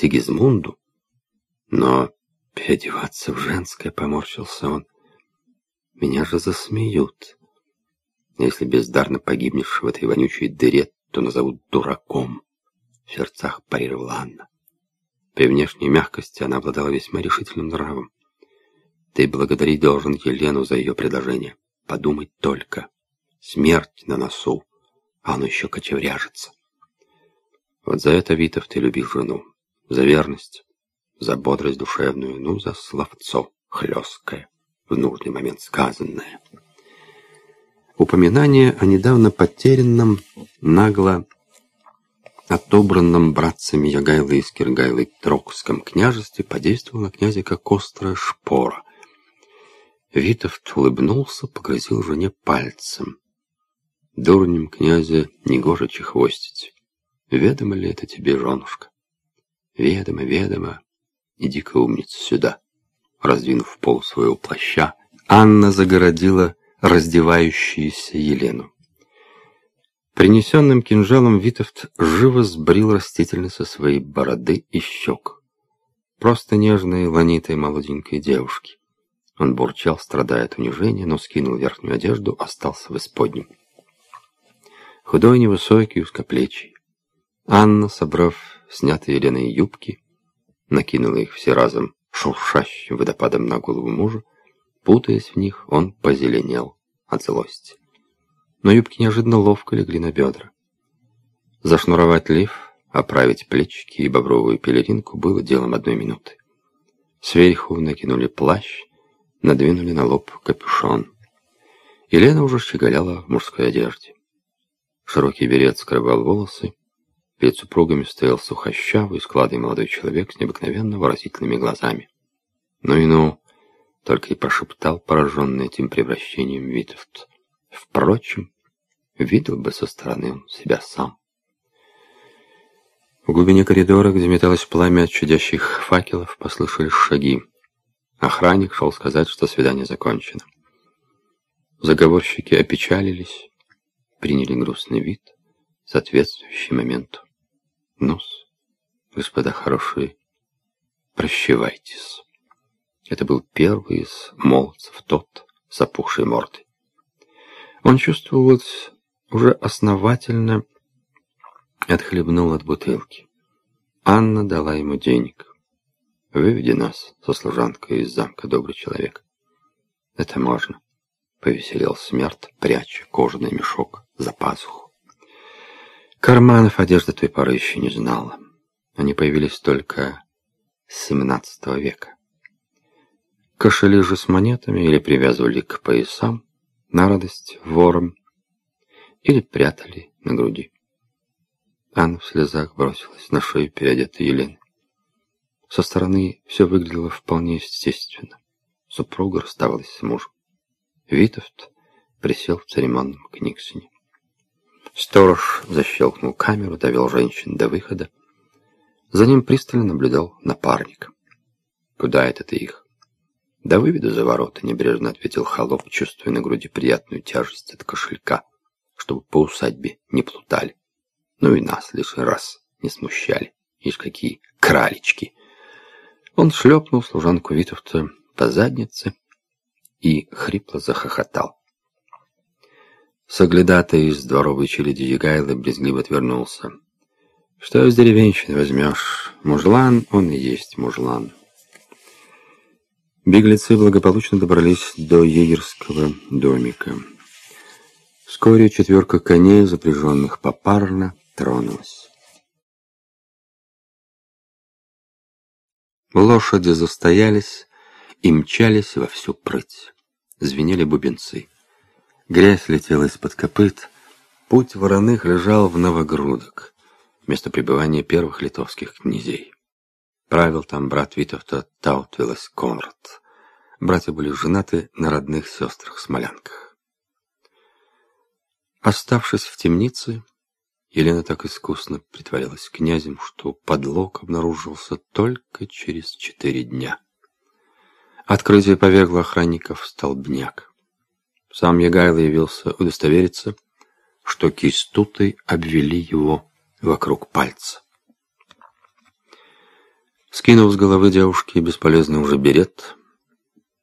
Сигизмунду. Но переодеваться в женское, поморщился он. Меня же засмеют. Если бездарно погибнешь в этой вонючей дыре, то назовут дураком. В сердцах парировала Анна. При внешней мягкости она обладала весьма решительным нравом. Ты благодарить должен Елену за ее предложение. Подумать только. Смерть на носу, а он еще кочевряжется. Вот за это, Витов, ты любишь жену. За верность, за бодрость душевную, ну, за словцо хлесткое, в нужный момент сказанное. Упоминание о недавно потерянном, нагло отобранном братцами Ягайлы и Скиргайлы Трокском княжестве подействовало на князя как острая шпора. Витовт улыбнулся, погрозил жене пальцем. Дурнем князя негоже чехвостить. Ведомо ли это тебе, женушка? Ведомо, ведомо. Иди-ка, умница, сюда. Раздвинув пол своего плаща, Анна загородила раздевающуюся Елену. Принесенным кинжалом Витовт живо сбрил растительность со своей бороды и щек. Просто нежной, ланитой молоденькой девушки. Он бурчал, страдая от унижения, но скинул верхнюю одежду, остался в исподнем. Худой, невысокий, узкоплечий. Анна, собрав снятые Еленой юбки, накинула их все разом шуршащим водопадом на голову мужа. Путаясь в них, он позеленел от злости. Но юбки неожиданно ловко легли на бедра. Зашнуровать лиф, оправить плечики и бобровую пелеринку было делом одной минуты. Сверху накинули плащ, надвинули на лоб капюшон. Елена уже щеголяла в мужской одежде. Широкий берет скрывал волосы. Перед супругами стоял сухощавый, складный молодой человек с необыкновенно выразительными глазами. «Ну и ну!» — только и прошептал пораженный этим превращением Витовт. Впрочем, видел бы со стороны он себя сам. В глубине коридора, где металось пламя от чудящих факелов, послышались шаги. Охранник шел сказать, что свидание закончено. Заговорщики опечалились, приняли грустный вид, соответствующий моменту. Нос, господа хорошие, прощевайтесь. Это был первый из молодцев, тот с опухшей мордой. Он чувствовал уже основательно отхлебнул от бутылки. Анна дала ему денег. Выведи нас со служанкой из замка, добрый человек. Это можно, повеселел смерть, пряча кожаный мешок за пазуху. Карманов одежда той поры еще не знала. Они появились только с семнадцатого века. Кошели же с монетами или привязывали к поясам на радость вором, или прятали на груди. Анна в слезах бросилась на шею переодетой Елены. Со стороны все выглядело вполне естественно. Супруга расставалась с мужем. Витовт присел в церемонном книгсоне. Сторож защелкнул камеру, довел женщин до выхода. За ним пристально наблюдал напарник. «Куда это ты их?» «Да выведу за ворота», — небрежно ответил холоп, чувствуя на груди приятную тяжесть от кошелька, чтобы по усадьбе не плутали. Ну и нас лишний раз не смущали. Ишь, какие кралечки! Он шлепнул служанку Витовта по заднице и хрипло захохотал. Соглядатый из дворовой челяди Егайлы брезгливо отвернулся. «Что из деревенщины возьмешь? Мужлан, он и есть мужлан». Беглецы благополучно добрались до егерского домика. Вскоре четверка коней, запряженных попарно, тронулась. Лошади застоялись и мчались во всю прыть. Звенели бубенцы. Грязь летела из-под копыт. Путь вороных лежал в Новогрудок, место пребывания первых литовских князей. Правил там брат Витовта Таутвилас Конрад. Братья были женаты на родных сестрах-смолянках. Оставшись в темнице, Елена так искусно притворялась князем, что подлог обнаружился только через четыре дня. Открытие повергло охранников в столбняк. Сам Ягайло явился удостовериться, что кистуты обвели его вокруг пальца. Скинув с головы девушки бесполезный уже берет,